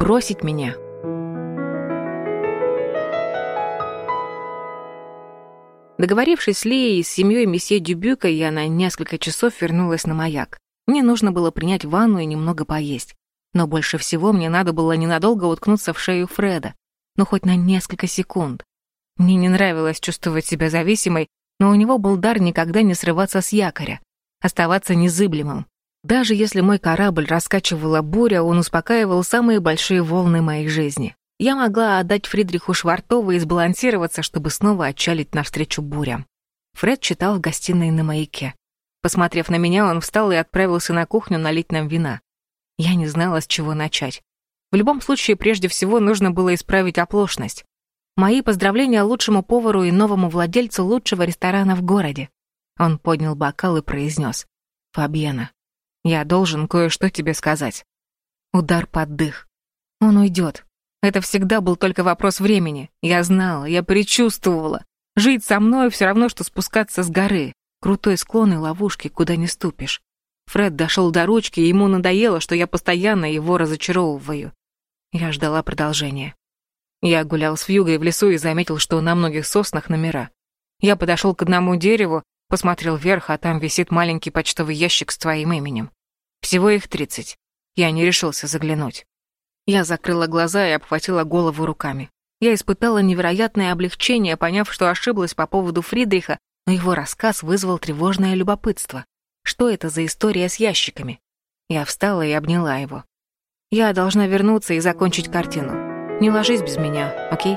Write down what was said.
бросить меня. Договорившись с Лией и с семьей месье Дюбюка, я на несколько часов вернулась на маяк. Мне нужно было принять ванну и немного поесть. Но больше всего мне надо было ненадолго уткнуться в шею Фреда. Ну, хоть на несколько секунд. Мне не нравилось чувствовать себя зависимой, но у него был дар никогда не срываться с якоря, оставаться незыблемым. Даже если мой корабль раскачивала буря, он успокаивал самые большие волны моей жизни. Я могла отдать Фридриху Швартову и сбалансироваться, чтобы снова отчалить навстречу бурям. Фред читал в гостиной на маяке. Посмотрев на меня, он встал и отправился на кухню налить нам вина. Я не знала, с чего начать. В любом случае, прежде всего, нужно было исправить оплошность. Мои поздравления лучшему повару и новому владельцу лучшего ресторана в городе. Он поднял бокал и произнес. «Фабьена, я должен кое-что тебе сказать». Удар под дых. Он уйдет. Это всегда был только вопрос времени. Я знала, я предчувствовала. Жить со мной все равно, что спускаться с горы. Крутой склон и ловушки, куда не ступишь. Фред дошел до ручки, и ему надоело, что я постоянно его разочаровываю. Я ждала продолжения. Я гулял с Вьюгой в лесу и заметил, что на многих соснах номера. Я подошел к одному дереву, посмотрел вверх, а там висит маленький почтовый ящик с твоим именем. Всего их тридцать. Я не решился заглянуть. Я закрыла глаза и обхватила голову руками. Я испытала невероятное облегчение, поняв, что ошиблась по поводу Фридриха, но его рассказ вызвал тревожное любопытство. Что это за история с ящиками? Я встала и обняла его. Я должна вернуться и закончить картину. Не ложись без меня, окей?